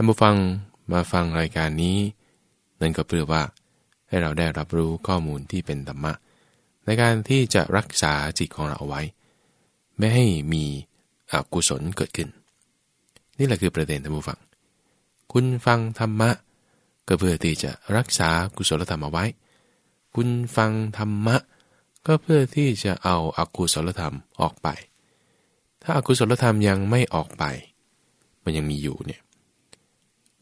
ท่านผู้ฟังมาฟังรายการนี้ นั่นก็เพื่อว่าให้เราได้รับรู้ข้อมูลที่เป็นธรรมะ ในการที่จะรักษาจิตของเราเอาไว้ ไม่ให้มีอกุศลเกิดขึ้น นี่แหละคือประเด็นท่านผู้ฟัง คุณฟังธรรมะ ก็เพื่อที่จะรักษากุศลธรรมเอาไว้ คุณฟังธรรมะ ก็เพื่อที่จะเอาอากุศลธรรมออกไป ถ้าอากุศลธรรมยังไม่ออกไป มันยังมีอยู่เนี่ย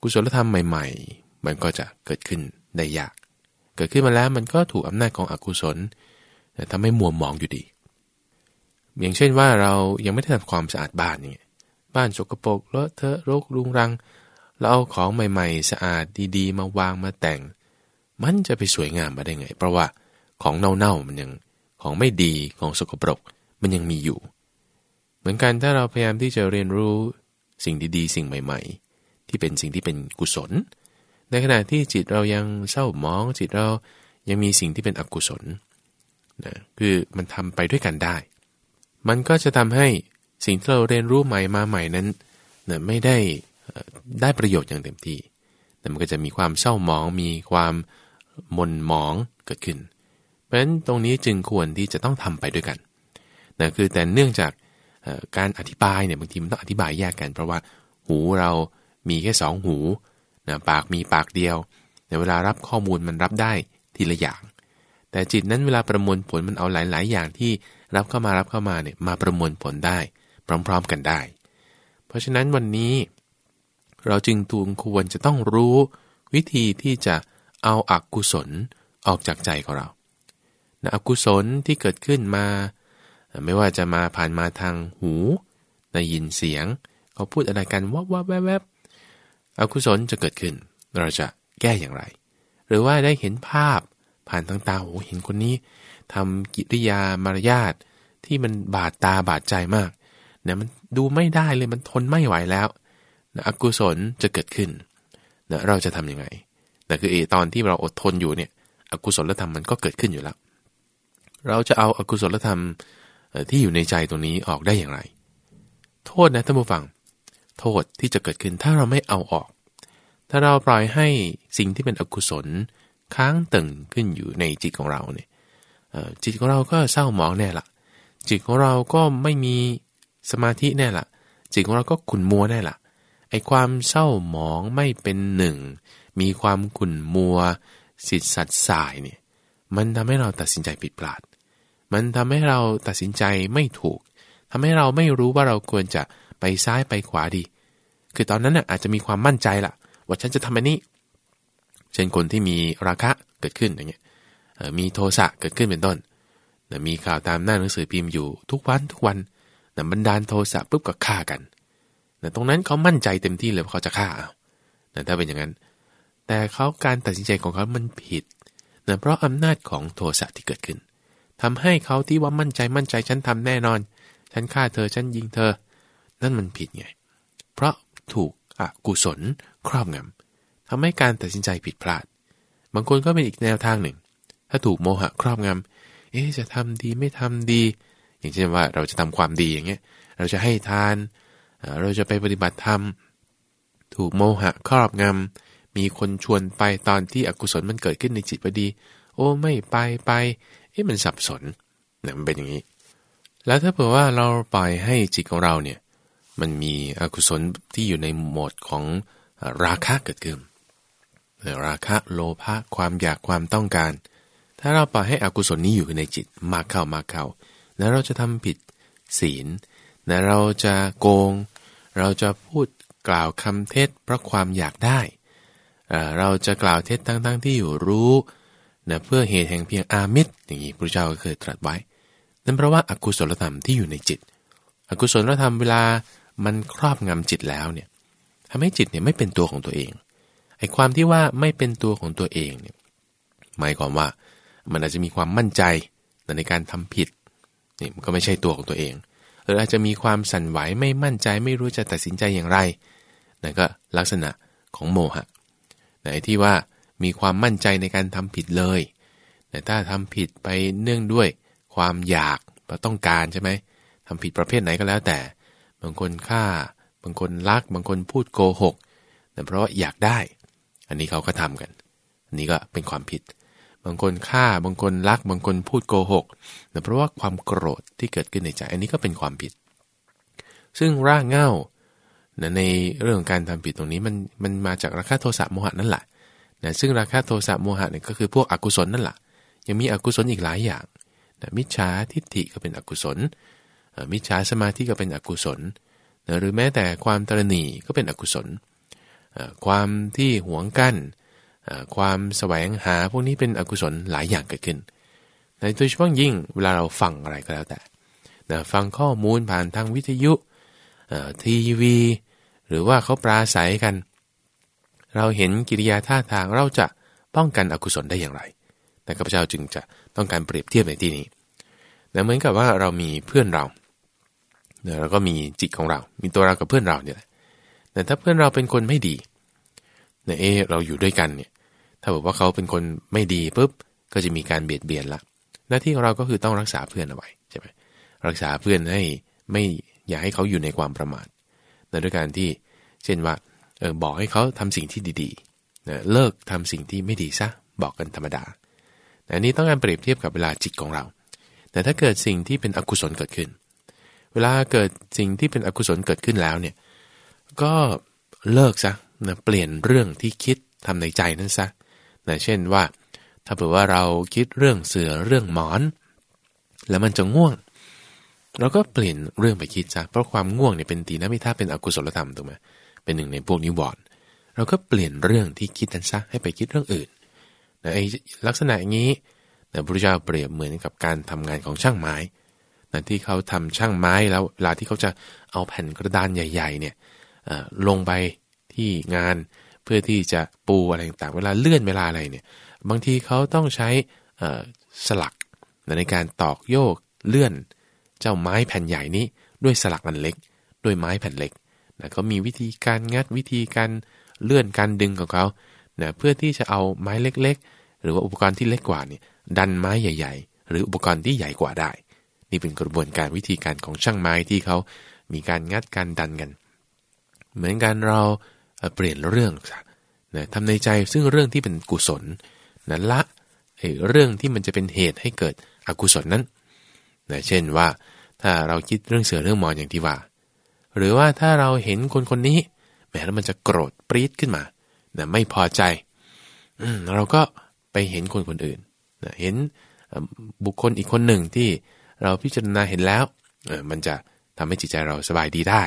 กุศลธรรมใหม่ ๆ มันก็จะเกิดขึ้นได้ยาก เกิดขึ้นมาแล้วมันก็ถูกอำนาจของอกุศลทำให้มัวหมองอยู่ดี อย่างเช่นว่าเรายังไม่ได้ทำความสะอาดบ้านอย่างเงี้ยบ้านสกปรกเลอะเทอะรกรุงรัง เราเอาของใหม่ๆ สะอาดดีๆ มาวางมาแต่ง มันจะไปสวยงามมาได้ไง เพราะว่าของเน่าๆมันยังของไม่ดีของสกปรกมันยังมีอยู่ เหมือนกันถ้าเราพยายามที่จะเรียนรู้สิ่งดีๆ สิ่งใหม่ ๆ ที่เป็นสิ่งที่เป็นกุศล ในขณะที่จิตเรายังเศร้าหมอง จิตเรายังมีสิ่งที่เป็นอกุศลนะคือมันทำไปด้วยกันได้ มันก็จะทำให้สิ่งที่เราเรียนรู้ใหม่มาใหม่นั้นนะไม่ได้ได้ประโยชน์อย่างเต็มที่แต่มันก็จะมีความเศร้าหมอง มีความมนหมองเกิดขึ้น เพราะฉะนั้นตรงนี้จึงควรที่จะต้องทำไปด้วยกันนะคือแต่เนื่องจากการอธิบายเนี่ยบางทีมันต้องอธิบายแยกกัน เพราะว่าหูเรา มีแค่สองหูนะปากมีปากเดียวในเวลารับข้อมูลมันรับได้ทีละอย่าง แต่จิตนั้นเวลาประมวลผลมันเอาหลาย ๆ อย่างที่รับเข้ามารับเข้ามาเนี่ยมาประมวลผลได้ พร้อม ๆ กันได้ เพราะฉะนั้นวันนี้ เราจึงตูงควรจะต้องรู้วิธีที่จะเอาอากุศลออกจากใจของเรานะอกุศลที่เกิดขึ้นมา ไม่ว่าจะมาผ่านมาทางหูได้ยินเสียง เขาพูดอะไรกันวับวับแวบแวบ อกุศลจะเกิดขึ้น เราจะแก้อย่างไร หรือว่าได้เห็นภาพผ่านทางตาโอ้เห็นคนนี้ทำกิริยามารยาทที่มันบาดตาบาดใจมากเนี่ยมันดูไม่ได้เลยมันทนไม่ไหวแล้วนะอกุศลจะเกิดขึ้นนะเราจะทํำยังไงนะคือเอตอนที่เราอดทนอยู่เนี่ย อกุศลธรรมมันก็เกิดขึ้นอยู่แล้ว เราจะเอาอากุศลธรรมที่อยู่ในใจตรงนี้ออกได้อย่างไร โทษนะท่านผู้ฟัง โทษที่จะเกิดขึ้นถ้าเราไม่เอาออก ถ้าเราปล่อยให้สิ่งที่เป็นอกุศลค้างตึงขึ้นอยู่ในจิตของเราเนี่ยจิตของเราก็เศร้าหมองแน่ละจิตของเราก็ไม่มีสมาธิแน่ละจิตของเราก็ขุ่นมัวแน่ละไอ้ความเศร้าหมองไม่เป็นหนึ่ง มีความขุ่นมัวสิทธิ์สัตย์สายเนี่ยมันทำให้เราตัดสินใจผิดพลาด มันทำให้เราตัดสินใจไม่ถูกทำให้เราไม่รู้ว่าเราควรจะ ไปซ้ายไปขวาดี คือตอนนั้นน่ะอาจจะมีความมั่นใจละว่าฉันจะทำอันนี้ เช่นคนที่มีราคะเกิดขึ้นอย่างเงี้ยมีโทสะเกิดขึ้นเป็นต้นมีข่าวตามหน้าหนังสือพิมพ์อยู่ทุกวันทุกวันนะบรรดาลโทสะปุ๊บก็ฆ่ากันนะตรงนั้นเขามั่นใจเต็มที่เลยว่าเขาจะฆ่าเอานะถ้าเป็นอย่างนั้น แต่เขาการตัดสินใจของเขามันผิดนะเพราะอำนาจของโทสะที่เกิดขึ้นทำให้เขาที่ว่ามั่นใจมั่นใจฉันทำแน่นอน ฉันฆ่าเธอฉันยิงเธอ นั่นมันผิดไง เพราะถูกอกุศลครอบงำทำให้การตัดสินใจผิดพลาด บางคนก็เป็นอีกแนวทางหนึ่ง ถ้าถูกโมหะครอบงำเอ๊จะทำดีไม่ทำดี อย่างเช่นว่าเราจะทำความดีอย่างเงี้ย เราจะให้ทาน เราจะไปปฏิบัติธรรม ถูกโมหะครอบงำมีคนชวนไปตอนที่อกุศลมันเกิดขึ้นในจิตพอดี โอ้ไม่ไปไป เอ๊ะมันสับสนเนี่ยมันเป็นอย่างนี้ แล้วถ้าเผื่อว่าเราปล่อยให้จิตของเราเนี่ย มันมีอกุศลที่อยู่ในโหมดของราคะเกิดขึ้นราคะโลภะความอยากความต้องการ ถ้าเราปล่อยให้อกุศลนี้อยู่ในจิตมากเข้ามากเข้าแล้วเราจะทำผิดศีลนะเราจะโกง เราจะพูดกล่าวคำเท็จเพราะความอยากได้ เราจะกล่าวเท็จทั้งๆที่อยู่รู้นะเพื่อเหตุแห่งเพียงอามิตรอย่างนี้พระเจ้าก็เคยตรัสไว้ นั่นเพราะว่าอากุศลธรรมที่อยู่ในจิต อกุศลธรรมเวลา มันครอบงำจิตแล้วเนี่ยทำให้จิตเนี่ยไม่เป็นตัวของตัวเองไอ้ความที่ว่าไม่เป็นตัวของตัวเองเนี่ยหมายความว่ามันอาจจะมีความมั่นใจในการทำผิดนี่มันก็ไม่ใช่ตัวของตัวเอง หรืออาจจะมีความสั่นไหวไม่มั่นใจไม่รู้จะตัดสินใจอย่างไรนั่นก็ลักษณะของโมหะไหนที่ว่ามีความมั่นใจในการทำผิดเลยแต่ถ้าทำผิดไปเนื่องด้วยความอยากต้องการใช่ไหมทำผิดประเภทไหนก็แล้วแต่ บางคนฆ่า บางคนลัก บางคนพูดโกหกนะเพราะว่าอยากได้ อันนี้เขาก็ทำกัน อันนี้ก็เป็นความผิด บางคนฆ่า บางคนลัก บางคนพูดโกหกนะเพราะว่าความโกรธที่เกิดขึ้นในใจ อันนี้ก็เป็นความผิด ซึ่งรากเง้าในเรื่องของการทำผิดตรงนี้มันมันมาจากราคะโทสะโมหะนั่นแหละนะซึ่งราคะโทสะโมหะเนี่ยก็คือพวกอกุศลนั่นแหละยังมีอกุศลอีกหลายอย่างนะมิจฉาทิฏฐิก็เป็นอกุศล มิจฉาสมาธิก็เป็นอกุศล หรือแม้แต่ความตรณีก็เป็นอกุศล ความที่หวงกั้น ความแสวงหาพวกนี้เป็นอกุศลหลายอย่างเกิดขึ้นโดยเฉพาะยิ่งเวลาเราฟังอะไรก็แล้วแต่ฟังข้อมูลผ่านทางวิทยุทีวี หรือว่าเขาปราศัยกัน เราเห็นกิริยาท่าทางเราจะป้องกันอกุศลได้อย่างไร แต่ข้าพเจ้าจึงจะต้องการเปรียบเทียบในที่นี้เหมือนกับว่าเรามีเพื่อนเรา เราก็มีจิตของเรา มีตัวเรากับเพื่อนเราเนี่ยแหละแต่ถ้าเพื่อนเราเป็นคนไม่ดีเนี่ยเอเราอยู่ด้วยกันเนี่ย ถ้าบอกว่าเขาเป็นคนไม่ดีปุ๊บ ก็จะมีการเบียดเบียนละ หน้าที่ของเราก็คือต้องรักษาเพื่อนเอาไว้ใช่ไหมรักษาเพื่อนให้ไม่อย่าให้เขาอยู่ในความประมาทในด้วยการที่เช่นว่าเออบอกให้เขาทำสิ่งที่ดีๆนะเลิกทำสิ่งที่ไม่ดีซะบอกกันธรรมดาแต่นี้ต้องการเปรียบเทียบกับเวลาจิตของเรา แต่ถ้าเกิดสิ่งที่เป็นอกุศลเกิดขึ้น เวลาเกิดสิ่งที่เป็นอกุศลเกิดขึ้นแล้วเนี่ยก็เลิกซะนะเปลี่ยนเรื่องที่คิดทำในใจนั้นซะนะเช่นว่า ถ้าเผื่อว่าเราคิดเรื่องเสือเรื่องหมอน แล้วมันจะง่วง เราก็เปลี่ยนเรื่องไปคิดซะเพราะความง่วงเนี่ยเป็นตีนะมิท่าเป็นอกุศลธรรมถูกไหมเป็นหนึ่งในพวกนิวรณ์เราก็เปลี่ยนเรื่องที่คิดนั้นซะให้ไปคิดเรื่องอื่นนะไอ้ลักษณะอย่างนี้นะพระพุทธเจ้าเปรียบเหมือนกับการทำงานของช่างไม้ นะที่เขาทำช่างไม้แล้วเวลาที่เขาจะเอาแผ่นกระดานใหญ่ๆเนี่ยลงไปที่งานเพื่อที่จะปูอะไรต่างๆเวลาเลื่อนเวลาอะไรเนี่ยบางทีเขาต้องใช้สลักในการตอกโยกเลื่อน เจ้าไม้แผ่นใหญ่นี้ด้วยสลักอันเล็ก ด้วยไม้แผ่นเล็กนะเขามีวิธีการงัดวิธีการเลื่อนการดึงของเขานะเพื่อที่จะเอาไม้เล็กๆ หรือว่าอุปกรณ์ที่เล็กกว่านี่ดันไม้ใหญ่ ๆ หรืออุปกรณ์ที่ใหญ่กว่าได้ นี่เป็นกระบวนการวิธีการของช่างไม้ที่เขามีการงัดการดันกัน เหมือนกันเราเปลี่ยนเรื่องนะทำในใจซึ่งเรื่องที่เป็นกุศลนะละเรื่องที่มันจะเป็นเหตุให้เกิดอกุศลนั้นนะเช่นว่า ถ้าเราคิดเรื่องเสือเรื่องมอนอย่างที่ว่า หรือว่าถ้าเราเห็นคนคนนี้แหมแล้วมันจะโกรธปรี๊ดขึ้นมานะไม่พอใจอืเราก็ไปเห็นคนคนอื่นนะเห็นบุคคลอีกคนหนึ่งที่ เราพิจารณาเห็นแล้วมันจะทำให้จิตใจเราสบายดีได้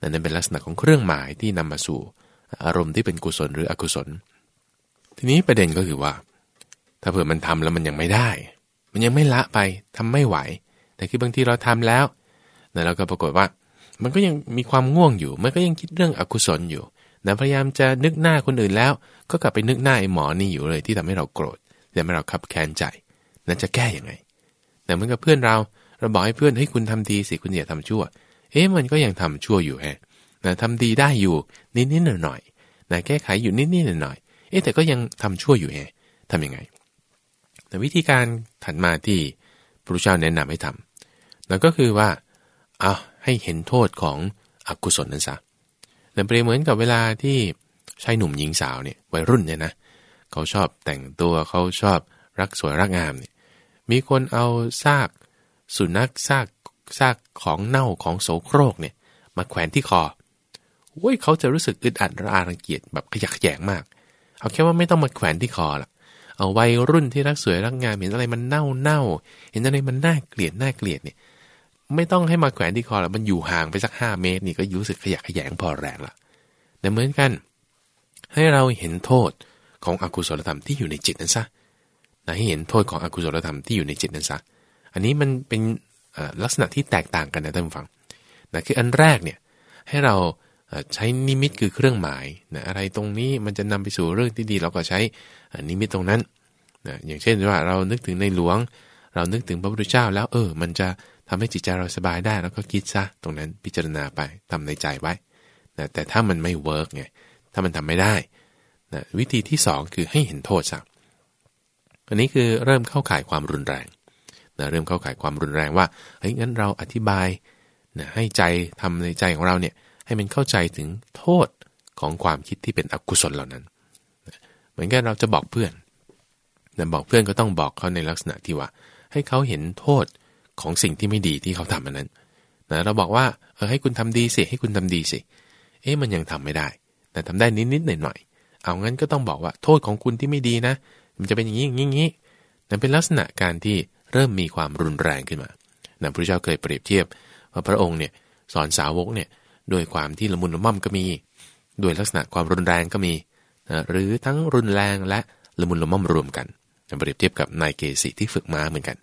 นั่นเป็นลักษณะของเครื่องหมายที่นำมาสู่อารมณ์ที่เป็นกุศลหรืออกุศล ทีนี้ประเด็นก็คือว่า ถ้าเผื่อมันทำแล้วมันยังไม่ได้ มันยังไม่ละไปทำไม่ไหว แต่คือบางทีเราทำแล้วนะเราก็ปรากฏว่า มันก็ยังมีความง่วงอยู่ มันก็ยังคิดเรื่องอกุศลอยู่นะพยายามจะนึกหน้าคนอื่นแล้ว ก็กลับไปนึกหน้าไอ้หมอนี่อยู่เลยที่ทำให้เราโกรธทำให้เราขับแค้นใจนั้นจะแก้ยังไง แต่เหมือนกับเพื่อนเรา เราบอกให้เพื่อนให้คุณทำดีสิคุณอย่าทำชั่ว เอ๊ะมันก็ยังทำชั่วอยู่แฮะนะทำดีได้อยู่นิดๆหน่อยๆนะแก้ไขอยู่นิดๆหน่อยๆเอ๊ะแต่ก็ยังทำชั่วอยู่แฮะทำยังไง แต่วิธีการถัดมาที่พระเจ้าแนะนำให้ทำนั่นก็คือว่าเอาให้เห็นโทษของอกุศลนั้นซะแต่เปรียบเหมือนกับเวลาที่ชายหนุ่มหญิงสาวเนี่ยวัยรุ่นเนี่ยนะเขาชอบแต่งตัวเขาชอบรักสวยรักงามเนี่ย มีคนเอาซากสุนัขซากซากของเน่าของโสโครกเนี่ยมาแขวนที่คอโว้ยเขาจะรู้สึกอึดอัดระอารังเกียจแบบขยักแยงมาก เอาแค่ว่าไม่ต้องมาแขวนที่คอละเอาวัยรุ่นที่รักสวยรักงามเห็นอะไรมันเน่าเน่าเห็นอะไรมันน่าเกลียดน่าเกลียดเนี่ยไม่ต้องให้มาแขวนที่คอแล้วมันอยู่ห่างไปสักห้าเมตรนี่ก็รู้สึกขยะขยงพอแรงละแต่เหมือนกัน ให้เราเห็นโทษของอกุศลธรรมที่อยู่ในจิตนั้นซะนะ ให้เห็นโทษของอกุศลธรรมที่อยู่ในจิตนั้นซะอันนี้มันเป็นลักษณะที่แตกต่างกันนะท่านผู้ฟังนะคืออันแรกเนี่ยให้เราใช้นิมิตคือเครื่องหมายนะอะไรตรงนี้มันจะนำไปสู่เรื่องที่ดี เราก็ใช้นิมิตตรงนั้นนะอย่างเช่นว่าเรานึกถึงในหลวง เรานึกถึงพระพุทธเจ้า แล้วเออ มันจะทำให้จิตใจเราสบายได้ แล้วก็คิดซะตรงนั้นพิจารณาไปทำในใจไว้นะแต่ถ้ามันไม่ work ไงถ้ามันทำไม่ได้นะวิธีที่ 2 คือให้เห็นโทษซะ อันนี้คือเริ่มเข้าข่ายความรุนแรงนะเริ่มเข้าข่ายความรุนแรงว่าเฮ้ยงั้นเราอธิบายนะให้ใจทำในใจของเราเนี่ยให้มันเข้าใจถึงโทษของความคิดที่เป็นอกุศลเหล่านั้นเหมือนกันเราจะบอกเพื่อนแต่บอกเพื่อนก็ต้องบอกเขาในลักษณะที่ว่า ให้เขาเห็นโทษของสิ่งที่ไม่ดีที่เขาทำอันนั้นนะเราบอกว่าเออให้คุณทำดีสิให้คุณทำดีสิ เอ๊ะมันยังทำไม่ได้ แต่ทำได้นิดๆหน่อยๆเอางั้นก็ต้องบอกว่าโทษของคุณที่ไม่ดีนะ มันจะเป็นอย่างนี้อย่างนี้นั่นเป็นลักษณะการที่เริ่มมีความรุนแรงขึ้นมานะพระเจ้าเคยเปรียบเทียบว่าพระองค์เนี่ยสอนสาวกเนี่ยโดยความที่ละมุนละม่อมก็มี ด้วยลักษณะความรุนแรงก็มีนะหรือทั้งรุนแรงและละมุนละม่อมรวมกันเปรียบเทียบกับนายเกษีที่ฝึกม้าเหมือนกัน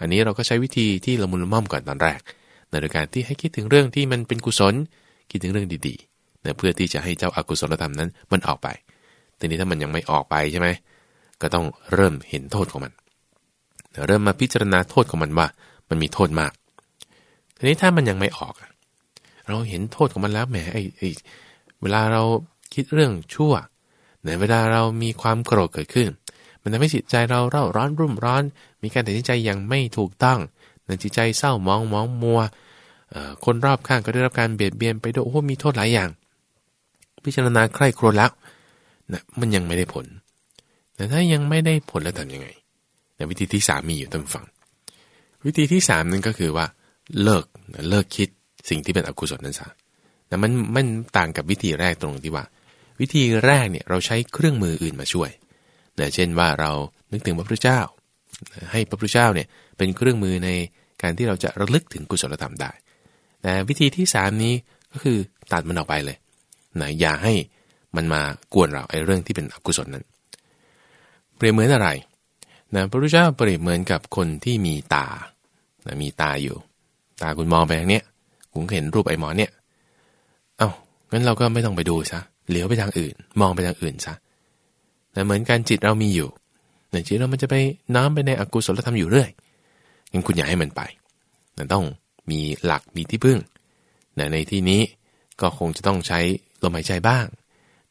อันนี้เราก็ใช้วิธีที่ละมุนละม่อมก่อนตอนแรกในการที่ให้คิดถึงเรื่องที่มันเป็นกุศล คิดถึงเรื่องดีๆนะเพื่อที่จะให้เจ้าอากุศลธรรมนั้นมันออกไปทีนี้ถ้ามันยังไม่ออกไปใช่ไหม ก็ต้องเริ่มเห็นโทษของมัน เริ่มมาพิจารณาโทษของมันว่า มันมีโทษมาก ทีนี้ถ้ามันยังไม่ออก เราเห็นโทษของมันแล้วแหมไอ้ไอ้เวลาเราคิดเรื่องชั่วในเวลาเรามีความโกรธเกิดขึ้น มันทำให้จิตใจเราเร่าร้อนรุ่มร้อน มีการตัดสินใจอย่างไม่ถูกต้องในจิตใจเศร้ามองมองมัว คนรอบข้างก็ได้รับการเบียดเบียนไปด้วยโอ้มีโทษหลายอย่าง พิจารณาใคร่ครวญแล้วนะมันยังไม่ได้ผล แต่ถ้ายังไม่ได้ผลแล้วทำยังไง แต่วิธีที่สามมีอยู่ตั้งฟังวิธีที่สามนั่นก็คือว่า เลิกเลิกคิดสิ่งที่เป็นอกุศลนั้นซะแต่มันมันต่างกับวิธีแรกตรงที่ว่า วิธีแรกเนี่ยเราใช้เครื่องมืออื่นมาช่วยนะเช่นว่าเรานึกถึงพระพุทธเจ้า ให้พระพุทธเจ้าเนี่ยเป็นเครื่องมือในการที่เราจะระลึกถึงกุศลธรรมได้ แต่วิธีที่สามนี้ก็คือตัดมันออกไปเลยนะอย่าให้มันมากวนเราไอ้เรื่องที่เป็นอกุศลนั้น เปรียบเหมือนอะไรนะพระพุทธเจ้าเปรียบเหมือนกับคนที่มีตานะมีตาอยู่ ตาคุณมองไปทางเนี้ยคุณเห็นรูปไอ้หมอเนี่ยเอา้างั้นเราก็ไม่ต้องไปดูซะเหลียวไปทางอื่น มองไปทางอื่นซะแต่เหมือนการจิตเรามีอยู่ในจิตเรามันจะไปน้อมไปในอกุศลธรรมอยู่เรื่อยงั้นคุณอย่าให้มันไปนะต้องมีหลักมีที่พึ่งนะในที่นี้ก็คงจะต้องใช้ลมหายใจบ้าง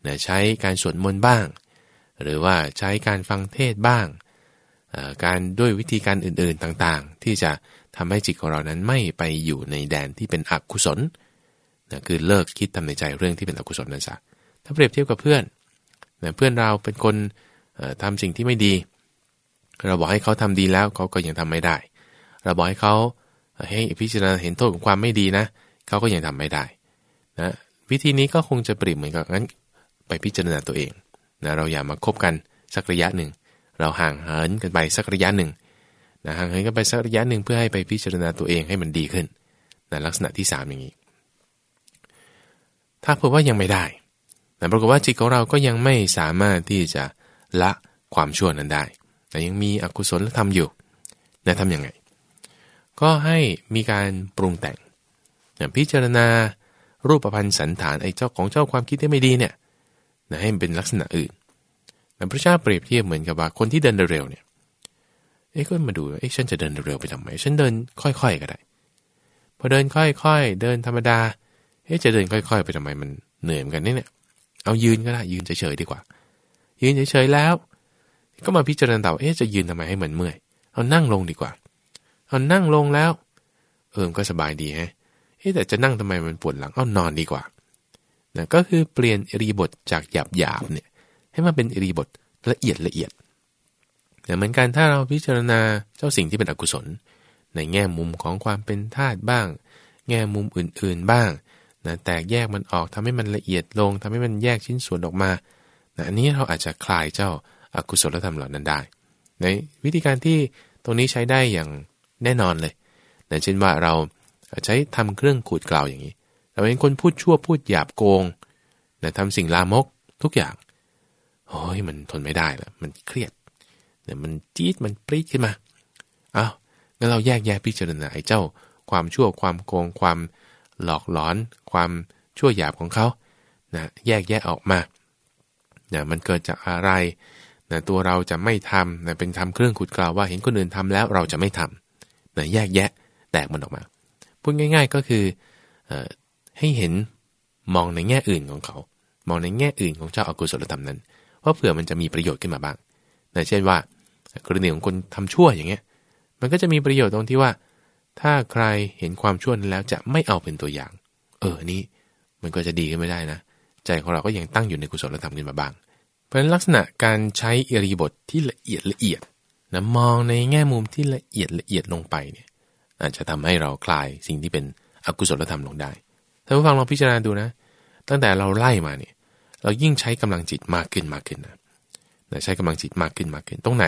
นะใช้การสวดมนต์บ้าง หรือว่าใช้การฟังเทศบ้าง การด้วยวิธีการอื่นๆต่างๆ ที่จะทำให้จิตของเรานั้นไม่ไปอยู่ในแดนที่เป็นอกุศลนะคือเลิกคิดทำในใจเรื่องที่เป็นอกุศลนั่นซะถ้าเปรียบเทียบกับเพื่อนนะเพื่อนเราเป็นคนทำสิ่งที่ไม่ดี เราบอกให้เขาทำดีแล้วเขาก็ยังทำไม่ได้ เราบอกให้เขาให้พิจารณาเห็นโทษของความไม่ดีนะ เขาก็ยังทำไม่ได้นะวิธีนี้ก็คงจะเปรียบเหมือนกับงั้น ไปพิจารณาตัวเอง นะเราอย่ามาคบกันสักระยะหนึ่ง เราห่างเหินกันไปสักระยะหนึ่งนะห่างเหินกันไปสักระยะหนึ่งเพื่อให้ไปพิจารณาตัวเองให้มันดีขึ้นนะลักษณะที่ 3 อย่างนี้ ถ้าเผื่อว่ายังไม่ได้แต่ปรากฏว่าจิตของเราก็ยังไม่สามารถที่จะละความชั่วนั้นได้ แต่ยังมีอกุศลธรรมอยู่นะทำยังไง ก็ให้มีการปรุงแต่งพิจารณารูปพันธ์สันฐานไอ้เจ้าของเจ้าความคิดที่ไม่ดีเนี่ย นะให้มันเป็นลักษณะอื่นแต่พระเจ้าเปรียบเทียบเหมือนกับว่าคนที่เดินเร็วเนี่ยเอ้ก็มาดูเอ้ฉันจะเดินเร็วไปทำไม ฉันเดินค่อย ๆ ก็ได้ พอเดินค่อยๆ เดินธรรมดา เอ้จะเดินค่อย ๆ ไปทำไมมันเหนื่อยเหมือนกันนี่เนี่ย เอายืนก็ได้ยืนเฉยๆดีกว่า ยืนเฉยๆแล้ว ก็มาพิจารณาต่อเอ๊ะจะยืนทำไมให้เหมือนเมื่อย เอานั่งลงดีกว่า เอานั่งลงแล้ว เออก็สบายดีฮะเฮ้แต่จะนั่งทำไมมันปวดหลัง เอานอนดีกว่า นะก็คือเปลี่ยนอริบทจากหยาบหยาบเนี่ยให้มันเป็นอริบทละเอียดละเอียดแต่เหมือนกันถ้าเราพิจารณาเจ้าสิ่งที่เป็นอกุศล ในแง่มุมของความเป็นธาตุบ้าง แง่มุมอื่นๆบ้างนะแตกแยกมันออกทำให้มันละเอียดลงทำให้มันแยกชิ้นส่วนออกมานะอันนี้เราอาจจะคลายเจ้าอากุศลธรรมเหล่านั้นได้ ในวิธีการที่ตรงนี้ใช้ได้อย่างแน่นอนเลยนะเช่นว่าเราใช้ทำเครื่องขูดกล่าวอย่างนี้ เราเป็นคนพูดชั่วพูดหยาบโกงนะทำสิ่งลามกทุกอย่างโอ้ยมันทนไม่ได้แล้วมันเครียดเนี่ยมันจี๊ดมันปรี๊ดขึ้นมาเอา้างั้นเราแยกแยะพิจารณาไอ้เจ้า ความชั่วความโกงความหลอกหลอน ความชั่วหยาบของเขานะแยกแยะออกมาเนี่ยมันเกิดจากอะไรนะตัวเราจะไม่ทำนะเป็นทำเครื่องขุดกล่าวว่าเห็นคนอื่นทำแล้วเราจะไม่ทำนะแยกแยะแตกมันออกมา พูดง่าย ๆก็คืออ ให้เห็นมองในแง่อื่นของเขา มองในแง่อื่นของเจ้าอากุศลธรรมนั้น ว่าเผื่อมันจะมีประโยชน์ขึ้นมาบ้างนะเช่นว่ากรณีของคนทำชั่วอย่างเงี้ย มันก็จะมีประโยชน์ตรงที่ว่า ถ้าใครเห็นความชั่วนั้นแล้วจะไม่เอาเป็นตัวอย่าง เออนี่มันก็จะดีขึ้นไม่ได้นะ ใจของเราก็ยังตั้งอยู่ในกุศลธรรมขึ้นมาบ้าง เพราะฉะนั้นลักษณะการใช้อิริบทที่ละเอียดละเอียดนะมองในแง่มุมที่ละเอียดละเอียดลงไปเนี่ยอาจจะทำให้เราคลายสิ่งที่เป็นอกุศลธรรมลงได้ ท่านผู้ฟังลองพิจารณาดูนะ ตั้งแต่เราไล่มาเนี่ย เรายิ่งใช้กำลังจิตมากขึ้นมากขึ้นนะใช้กำลังจิตมากขึ้นมากขึ้น ตรงไหน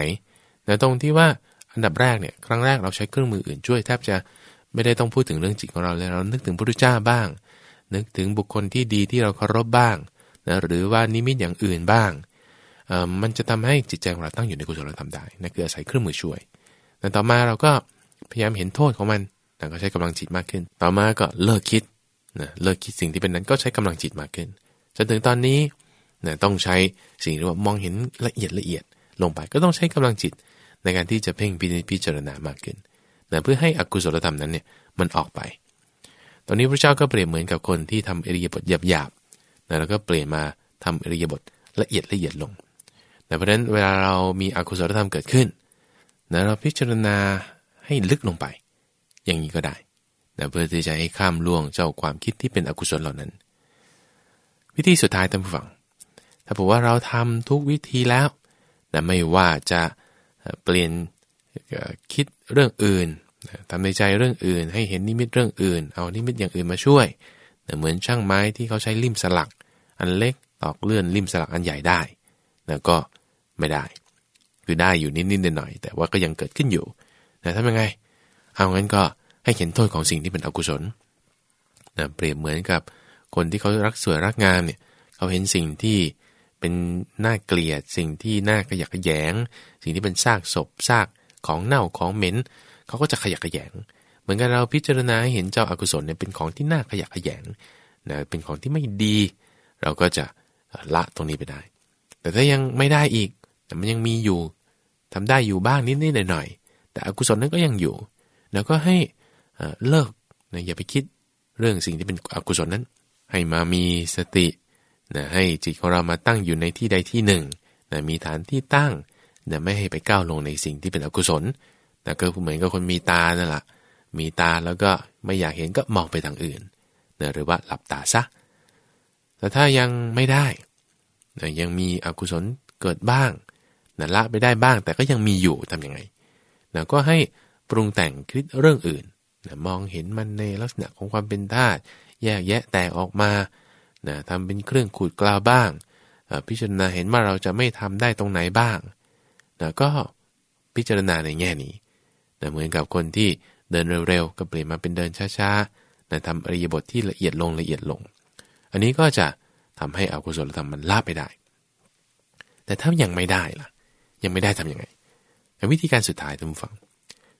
แต่ตรงที่ว่าอันดับแรกเนี่ย ครั้งแรกเราใช้เครื่องมืออื่นช่วยแทบจะไม่ได้ต้องพูดถึงเรื่องจิตของเราเลย เรานึกถึงพระพุทธเจ้าบ้าง นึกถึงบุคคลที่ดีที่เราเคารพบ้างนะหรือว่านิมิตอย่างอื่นบ้าง มันจะทำให้จิตใจของเราตั้งอยู่ในกุศลธรรมได้นั่นคืออาศัยเครื่องมือช่วยแต่ต่อมาเราก็พยายามเห็นโทษของมันแต่ก็ใช้กำลังจิตมากขึ้น ต่อมาก็เลิกคิด นะเลิกคิดสิ่งที่เป็นนั้นก็ใช้กำลังจิตมากขึ้นจนถึงตอนนี้นะต้องใช้สิ่งที่ว่ามองเห็นละเอียดละเอียดลงไปก็ต้องใช้กำลังจิตในการที่จะเพ่งพิจารณามากขึ้นนะเพื่อให้อกุศลธรรมนั้นเนี่ยมันออกไป ตอนนี้พระเจ้าก็เปรียบเหมือนกับคนที่ทำอริยบทหยาบๆนะแล้วก็เปลี่ยนมาทำอริยบทละเอียดละเอียดลงนะเพราะฉะนั้นเวลาเรามีอกุศลธรรมเกิดขึ้นนะเราพิจารณาให้ลึกลงไป อย่างนี้ก็ได้ นะเพื่อที่จะให้ข้ามล่วงเจ้าความคิดที่เป็นอกุศลเหล่านั้น วิธีสุดท้ายท่านผู้ฟัง ถ้าบอกว่าเราทำทุกวิธีแล้วนะไม่ว่าจะเปลี่ยนคิดเรื่องอื่นทำในใจเรื่องอื่น ให้เห็นนิมิตเรื่องอื่น เอานิมิตอย่างอื่นมาช่วยเหมือนช่างไม้ที่เขาใช้ลิ่มสลัก อันเล็กตอกเลื่อนลิ่มสลักอันใหญ่ได้แล้วก็ไม่ได้ คือได้อยู่นิดๆหน่อยๆแต่ว่าก็ยังเกิดขึ้นอยู่แต่ทำยังไง เอางั้นก็ ให้เห็นโทษของสิ่งที่เป็นอกุศลนะเปรียบเหมือนกับคนที่เขารักสวยรักงามเนี่ยเขาเห็นสิ่งที่เป็นน่าเกลียด สิ่งที่น่าขยะขยง สิ่งที่เป็นซากศพซากของเน่าของเหม็นเขาก็จะขยะขยง เหมือนกันเราพิจารณาให้เห็นเจ้าอากุศลเนี่ยเป็นของที่น่าขยะขยงนะเป็นของที่ไม่ดี เราก็จะละตรงนี้ไปได้ แต่ถ้ายังไม่ได้อีกแต่มันยังมีอยู่ทำได้อยู่บ้างนิดๆหน่อยๆแต่อกุศลนั้นก็ยังอยู่ แล้วก็ให้ เลิกนะอย่าไปคิดเรื่องสิ่งที่เป็นอกุศลนั้น ให้มามีสตินะให้จิตของเรามาตั้งอยู่ในที่ใดที่หนึ่งนะมีฐานที่ตั้งนะไม่ให้ไปก้าวลงในสิ่งที่เป็นอกุศลนะก็เหมือนกับคนมีตานั่นแหละมีตาแล้วก็ไม่อยากเห็นก็มองไปทางอื่นนะหรือว่าหลับตาซะแต่ถ้ายังไม่ได้นะยังมีอกุศลเกิดบ้างนะละไปได้บ้างแต่ก็ยังมีอยู่ทํำยังไงนะก็ให้ปรุงแต่งคิดเรื่องอื่น นะมองเห็นมันในลักษณะของความเป็นธาตุแยกแยะแตกออกมานะทำเป็นเครื่องขูดกล่าวบ้างพิจารณาเห็นว่าเราจะไม่ทำได้ตรงไหนบ้างนะก็พิจารณาในแง่นี้นะเหมือนกับคนที่เดินเร็วๆก็เปลี่ยนมาเป็นเดินช้าๆนะทำอริยบทที่ละเอียดลงละเอียดลง อันนี้ก็จะทำให้อกุศลธรรมมันลาบไปได้ แต่ถ้ายังไม่ได้ล่ะ ยังไม่ได้ทํำยังไงวิธีการสุดท้ายท่านผู้ฟัง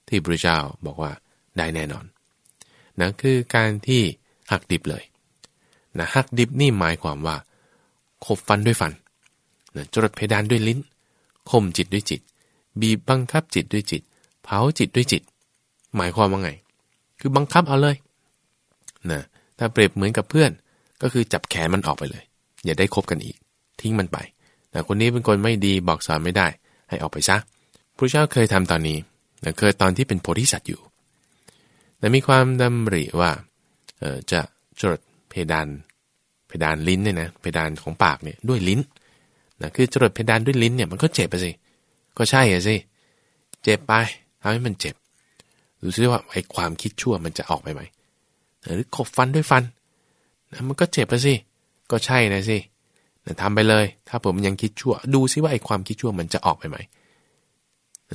ที่พระเจ้าบอกว่า ได้แน่นอนนะคือการที่หักดิบเลยนะหักดิบนี่หมายความว่าขบฟันด้วยฟันนะจรดเพดานด้วยลิ้นข่มจิตด้วยจิต บีบบังคับจิตด้วยจิต เผาจิตด้วยจิต หมายความว่าไง คือบังคับเอาเลยนะถ้าเปรียบเหมือนกับเพื่อน ก็คือจับแขนมันออกไปเลย อย่าได้คบกันอีก ทิ้งมันไปแต่คนนี้เป็นคนไม่ดีบอกสอนไม่ได้ ให้ออกไปซะพระเจ้าเคยทำตอนนี้นะเคยตอนที่เป็นโพธิสัตว์อยู่ แต่มีความดำริว่าจะจดเพดานเพดานลิ้นเนี่ยนะเพดานของปากเนี่ยด้วยลิ้นนะคือจดเพดานด้วยลิ้นเนี่ยมันก็เจ็บไปสิก็ใช่อะสิเจ็บไปทำให้มันเจ็บดูซิว่าไอ้ความคิดชั่วมันจะออกไปไหมหรือขบฟันด้วยฟันนะมันก็เจ็บไปสิก็ใช่นะสินะทำไปเลย ถ้าผมยังคิดชั่ว ดูซิว่าไอ้ความคิดชั่วมันจะออกไปไหม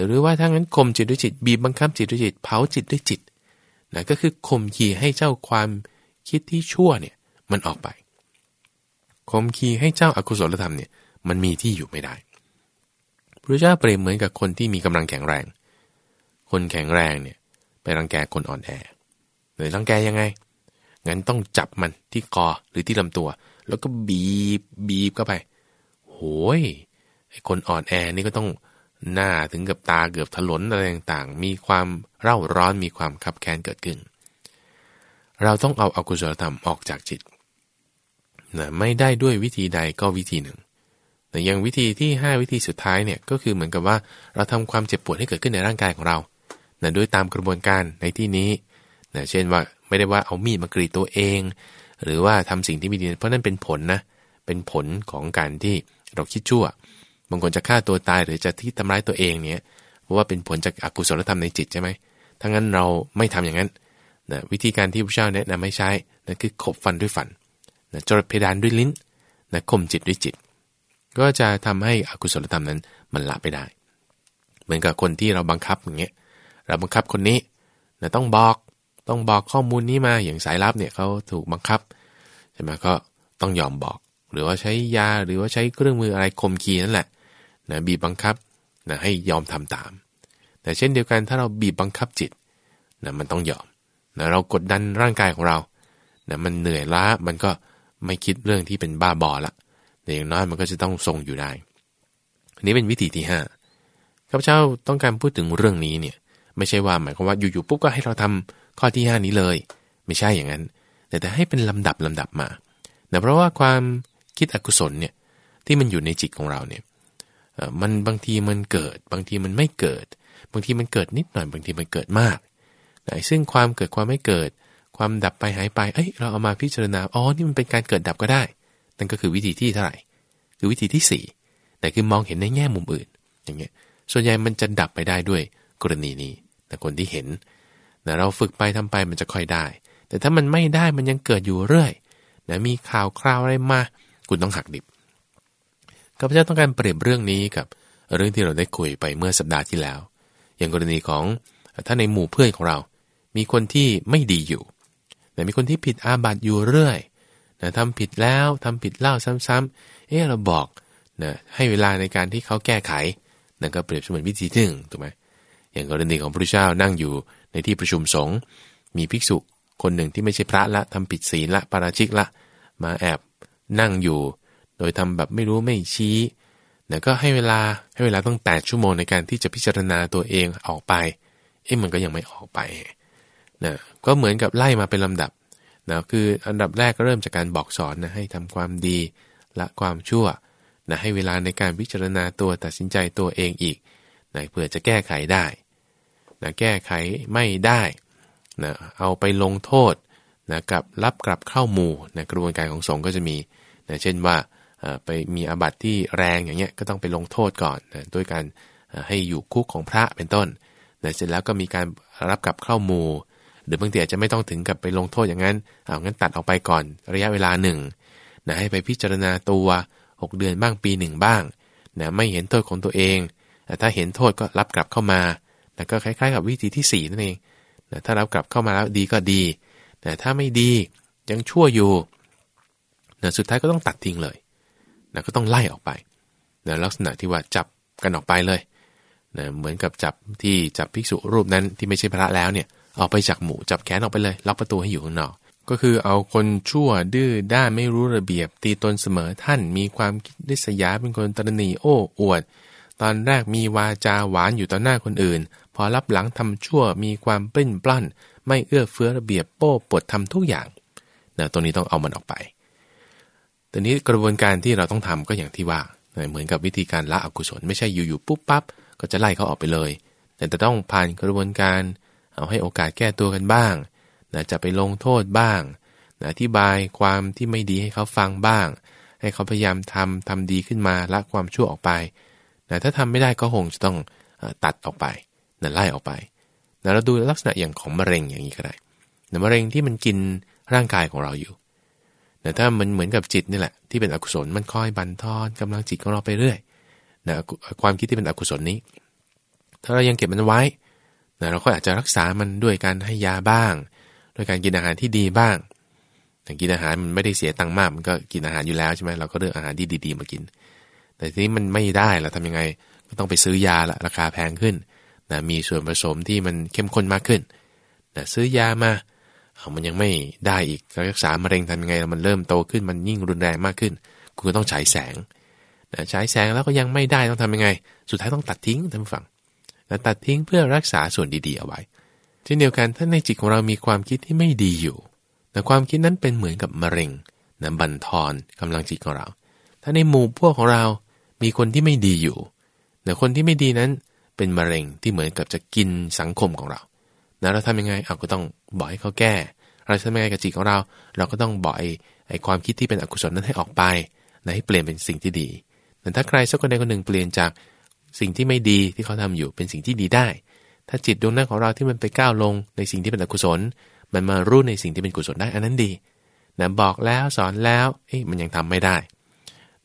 หรือว่าถ้างั้นข่มจิตด้วยจิตบีบบังคับจิตด้วยจิตเผาจิตด้วยจิต นะก็คือข่มขีให้เจ้าความคิดที่ชั่วเนี่ยมันออกไปข่มขีให้เจ้าอากุศลธรรมเนี่ยมันมีที่อยู่ไม่ได้พระเจ้าเปรียบเหมือนกับคนที่มีกำลังแข็งแรง คนแข็งแรงเนี่ยไปรังแกคนอ่อนแอหรือรังแกยังไง งั้นต้องจับมันที่คอหรือที่ลำตัว แล้วก็บีบบีบเข้าไป โหยไอ้คนอ่อนแอนี่ก็ต้อง หน้าถึงกับตาเกือบถลนอะไรต่างๆ มีความเร่าร้อนมีความคับแค้นเกิดขึ้น เราต้องเอาอากุศลธรรมออกจากจิตนะไม่ได้ด้วยวิธีใดก็วิธีหนึ่ง แต่ยังวิธีที่ 5 วิธีสุดท้ายเนี่ยก็คือเหมือนกับว่าเราทำความเจ็บปวดให้เกิดขึ้นในร่างกายของเรานะด้วยตามกระบวนการในที่นี้นะเช่นว่าไม่ได้ว่าเอามีดมากรีดตัวเอง หรือว่าทำสิ่งที่ไม่ดีเพราะนั่นเป็นผลนะ เป็นผลของการที่เราคิดชั่ว บางคนจะฆ่าตัวตายหรือจะที่ทำร้ายตัวเองเนี่ยเพราะว่าเป็นผลจากอากุศลธรรมในจิตใช่ไหมทั้งนั้นเราไม่ทำอย่างนั้นนะวิธีการที่พระเจ้าแนะนำให้ใช้นั่นคือขบฟันด้วยฟันนะจรดเพดานด้วยลิ้นนะข่มจิตด้วยจิต ก็จะทำให้อกุศลธรรมนั้นมันละไปได้ เหมือนกับคนที่เราบังคับอย่างเงี้ยเราบังคับคนนี้นะต้องบอกต้องบอกข้อมูลนี้มาอย่างสายลับเนี่ยเขาถูกบังคับใช่ไหมก็ต้องยอมบอก หรือว่าใช้ยาหรือว่าใช้เครื่องมืออะไรข่มขีนั่นแหละ นะบีบบังคับนะให้ยอมทำตาม แต่เช่นเดียวกันถ้าเราบีบบังคับจิตนะมันต้องยอมนะเรากดดันร่างกายของเรานะมันเหนื่อยล้ามันก็ไม่คิดเรื่องที่เป็นบ้าบอละแต่อย่างน้อยมันก็จะต้องทรงอยู่ได้ อันนี้เป็นวิธีที่5ข้าพเจ้าต้องการพูดถึงเรื่องนี้เนี่ยไม่ใช่ว่าหมายความว่าอยู่ๆปุ๊บก็ให้เราทำข้อที่ 5 นี้เลย ไม่ใช่อย่างนั้น แต่แต่ให้เป็นลำดับลำดับมาแต่เพราะว่าความคิดอกุศลเนี่ยที่มันอยู่ในจิตของเราเนี่ย มันบางทีมันเกิด บางทีมันไม่เกิด บางทีมันเกิดนิดหน่อย บางทีมันเกิดมากซึ่งความเกิดความไม่เกิด ความดับไปหายไป เอ้ย เราเอามาพิจารณา อ๋อ นี่มันเป็นการเกิดดับก็ได้ นั่นก็คือวิธีที่เท่าไหร่ คือวิธีที่ 4 แต่คือมองเห็นในแง่มุมอื่น อย่างเงี้ย ส่วนใหญ่มันจะดับไปได้ด้วยกรณีนี้ แต่คนที่เห็นนะเราฝึกไปทำไปมันจะค่อยได้ แต่ถ้ามันไม่ได้มันยังเกิดอยู่เรื่อยนะมีข่าวคราวอะไรมา คุณต้องหักดิบ ข้าพเจ้าต้องการเปรียบเรื่องนี้กับเรื่องที่เราได้คุยไปเมื่อสัปดาห์ที่แล้ว อย่างกรณีของถ้าในหมู่เพื่อนของเรา มีคนที่ไม่ดีอยู่ แต่มีคนที่ผิดอาบัติอยู่เรื่อยนะทำผิดแล้วทำผิดเล่าซ้ำๆเออเราบอกนะให้เวลาในการที่เขาแก้ไขนั่นก็เปรียบเสมือนวิธีหนึ่งถูกไหมอย่างกรณีของพระพุทธเจ้านั่งอยู่ในที่ประชุมสงฆ์มีภิกษุคนหนึ่งที่ไม่ใช่พระละทำผิดศีลละปาราชิกละ มาแอบนั่งอยู่ โดยทำแบบไม่รู้ไม่ชี้นะก็ให้เวลาให้เวลาต้องแปดชั่วโมงในการที่จะพิจารณาตัวเองออกไป เอ๊ะมันก็ยังไม่ออกไปนะก็เหมือนกับไล่มาเป็นลำดับนะคืออันดับแรกก็เริ่มจากการบอกสอนนะให้ทำความดีละความชั่วนะให้เวลาในการพิจารณาตัวตัดสินใจตัวเองอีกนะเพื่อจะแก้ไขได้นะแก้ไขไม่ได้นะเอาไปลงโทษนะกับรับกลับเข้าหมู่นะกระบวนการของสงฆ์ก็จะมีนะเช่นว่า ไปมีอาบัติที่แรงอย่างเงี้ยก็ต้องไปลงโทษก่อนนะด้วยการให้อยู่คุกของพระเป็นต้นนะเสร็จแล้วก็มีการรับกลับเข้ามูหรือบางทีอาจจะไม่ต้องถึงกับไปลงโทษอย่างนั้นเอางั้นตัดออกไปก่อนระยะเวลาหนึ่งนะให้ไปพิจารณาตัว 6 เดือนบ้างปีหนึ่งบ้างนะไม่เห็นโทษของตัวเองถ้าเห็นโทษก็รับกลับเข้ามาแต่ก็คล้ายๆ กับวิธีที่ 4 นั่นเองนะถ้ารับกลับเข้ามาแล้วดีก็ดี แต่ถ้าไม่ดียังชั่วอยู่นะสุดท้ายก็ต้องตัดทิ้งเลย นะก็ต้องไล่ออกไปนะลักษณะที่ว่าจับกันออกไปเลยนะเหมือนกับจับที่จับภิกษุรูปนั้นที่ไม่ใช่พระแล้วเนี่ยออกไปจากหมู่จับแขนออกไปเลยล็อกประตูให้อยู่ข้างนอก ก็คือเอาคนชั่วดื้อด้านไม่รู้ระเบียบ ตีตนเสมอท่านมีความคิดริษยาเป็นคนตรณีโอ้อวด ตอนแรกมีวาจาหวานอยู่ต่อหน้าคนอื่น พอรับหลังทำชั่วมีความปลิ้นปล้น ไม่เอื้อเฟื้อระเบียบโป้ปวดทำทุกอย่างนะตัวนี้ต้องเอามันออกไป ตอนนี้กระบวนการที่เราต้องทำก็อย่างที่ว่า เหมือนกับวิธีการละอกุศล ไม่ใช่อยู่ๆปุ๊บปั๊บก็จะไล่เขาออกไปเลย แต่จะต้องผ่านกระบวนการ เอาให้โอกาสแก้ตัวกันบ้างนะจะไปลงโทษบ้างนะอธิบายความที่ไม่ดีให้เขาฟังบ้าง ให้เขาพยายามทำทำดีขึ้นมาละความชั่วออกไปนะถ้าทำไม่ได้ก็คงจะต้องตัดออกไปนะไล่ออกไปนะเราดูลักษณะอย่างของมะเร็งอย่างนี้ก็ได้นะมะเร็งที่มันกินร่างกายของเราอยู่ แต่ถ้ามันเหมือนกับจิตนี่แหละที่เป็นอกุศลมันคอยบันทอนกำลังจิตของเราไปเรื่อยนะความคิดที่เป็นอกุศลนี้ ถ้าเรายังเก็บมันไว้นะเราก็อาจจะรักษามันด้วยการให้ยาบ้าง ด้วยการกินอาหารที่ดีบ้างแต่กินอาหารมันไม่ได้เสียตังค์มาก มันก็กินอาหารอยู่แล้วใช่ไหมเราก็เลือกอาหารที่ดีๆมากิน แต่ทีนี้มันไม่ได้เราทำยังไงก็ต้องไปซื้อยาละราคาแพงขึ้นนะมีส่วนผสมที่มันเข้มข้นมากขึ้นนะซื้อยามา มันยังไม่ได้อีกรักษามะเร็งทำยังไง มันเริ่มโตขึ้นมันยิ่งรุนแรงมากขึ้น คุณก็ต้องฉายแสงฉายแสงแล้วก็ยังไม่ได้ต้องทำยังไง สุดท้ายต้องตัดทิ้งท่านผู้ฟังตัดทิ้งเพื่อรักษาส่วนดีๆเอาไว้เช่นเดียวกันถ้าในจิตของเรามีความคิดที่ไม่ดีอยู่ แต่ความคิดนั้นเป็นเหมือนกับมะเร็งนะบั่นทอนกำลังจิตของเรา ถ้าในหมู่พวกของเรา มีคนที่ไม่ดีอยู่แต่คนที่ไม่ดีนั้นเป็นมะเร็งที่เหมือนกับจะกินสังคมของเรานะเราทำยังไงเอาก็ต้องบอกให้เขาแก้ เราทำยังไงกับจิตของเรา เราก็ต้องบอกไอ้ความคิดที่เป็นอกุศลนั้นให้ออกไปให้เปลี่ยนเป็นสิ่งที่ดีแต่ถ้าใครสักคนใดคนหนึ่งเปลี่ยนจากสิ่งที่ไม่ดีที่เขาทำอยู่เป็นสิ่งที่ดีได้ ถ้าจิตดวงนั้นของเราที่มันไปก้าวลงในสิ่งที่เป็นอกุศล มันมารู้ในสิ่งที่เป็นกุศลได้อันนั้นดีนะบอกแล้วสอนแล้วเอ้มันยังทำไม่ได้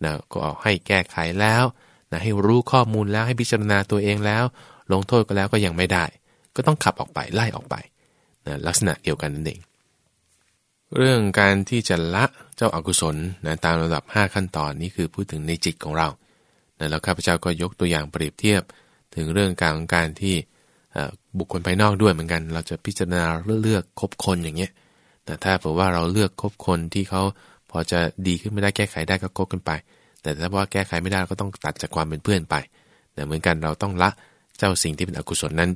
นะก็ให้แก้ไขแล้วนะให้รู้ข้อมูลแล้วให้พิจารณาตัวเองแล้ว ลงโทษก็แล้วก็ยังไม่ได้ ก็ต้องขับออกไปไล่ออกไปนะลักษณะเดียวกันนั่นเอง เรื่องการที่จะละเจ้าอากุศลนะตามระดับ 5 ขั้นตอนนี้คือพูดถึงในจิตของเรานะแล้วข้าพเจ้าก็ยกตัวอย่างเปรียบเทียบ ถึงเรื่องการของการที่บุคคลภายนอกด้วยเหมือนกัน เราจะพิจารณาเลือกคบคนอย่างเงี้ยแต่ถ้าเผื่อว่าเราเลือกคบคนที่เขาพอจะดีขึ้นไม่ได้แก้ไขได้ก็คบกันไป แต่ถ้าว่าแก้ไขไม่ได้ก็ต้องตัดจากความเป็นเพื่อนไปแต่เหมือนกันเราต้องละเจ้าสิ่งที่เป็นอกุศลนั้น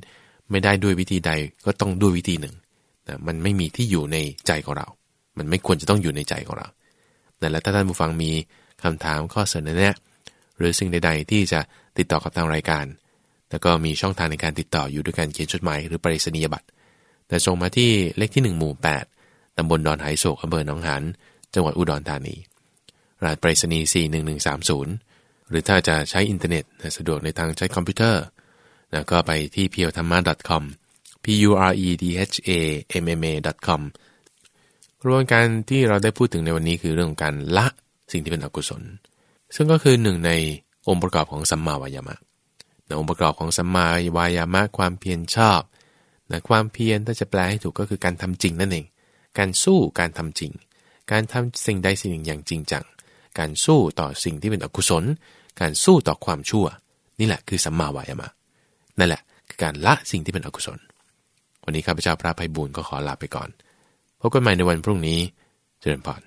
ไม่ได้ด้วยวิธีใดก็ต้องด้วยวิธีหนึ่งแต่มันไม่มีที่อยู่ในใจของเรา มันไม่ควรจะต้องอยู่ในใจของเราแต่แล้วถ้าท่านผู้ฟังมีคำถามข้อเสนอแนะหรือสิ่งใด ๆ ที่จะติดต่อกับทางรายการ แล้วก็มีช่องทางในการติดต่ออยู่ด้วยการเขียนจดหมายหรือไปรษณียบัตร แต่ส่งมาที่เลขที่ 1 หมู่ 8 ตำบลดอนไหโศกอำเภอหนองหานจังหวัดอุดรธานี รหัสไปรษณีย์41130 หรือถ้าจะใช้อินเทอร์เน็ตสะดวกในทางใช้คอมพิวเตอร์นะก็ไปที่ p u r e d h a m m a com p u r e d h a m m a com กระบวนการที่เราได้พูดถึงในวันนี้คือเรื่องการละสิ่งที่เป็นอกุศล ซึ่งก็คือหนึ่งในองค์ประกอบของสัมมาวายามะนะองค์ประกอบของสัมมาวายามะความเพียรชอบนะความเพียรถ้าจะแปลให้ถูกก็คือการทำจริงนั่นเอง การสู้การทำจริง การทำสิ่งใดสิ่งหนึ่งอย่างจริงจัง การสู้ต่อสิ่งที่เป็นอกุศล การสู้ต่อความชั่ว นี่แหละคือสัมมาวายามะ นั่นแหละคือการละสิ่งที่เป็นอกุศล วันนี้ข้าพเจ้าพระภัยบุญก็ขอลาไปก่อน พบกันใหม่ในวันพรุ่งนี้ เจริญพร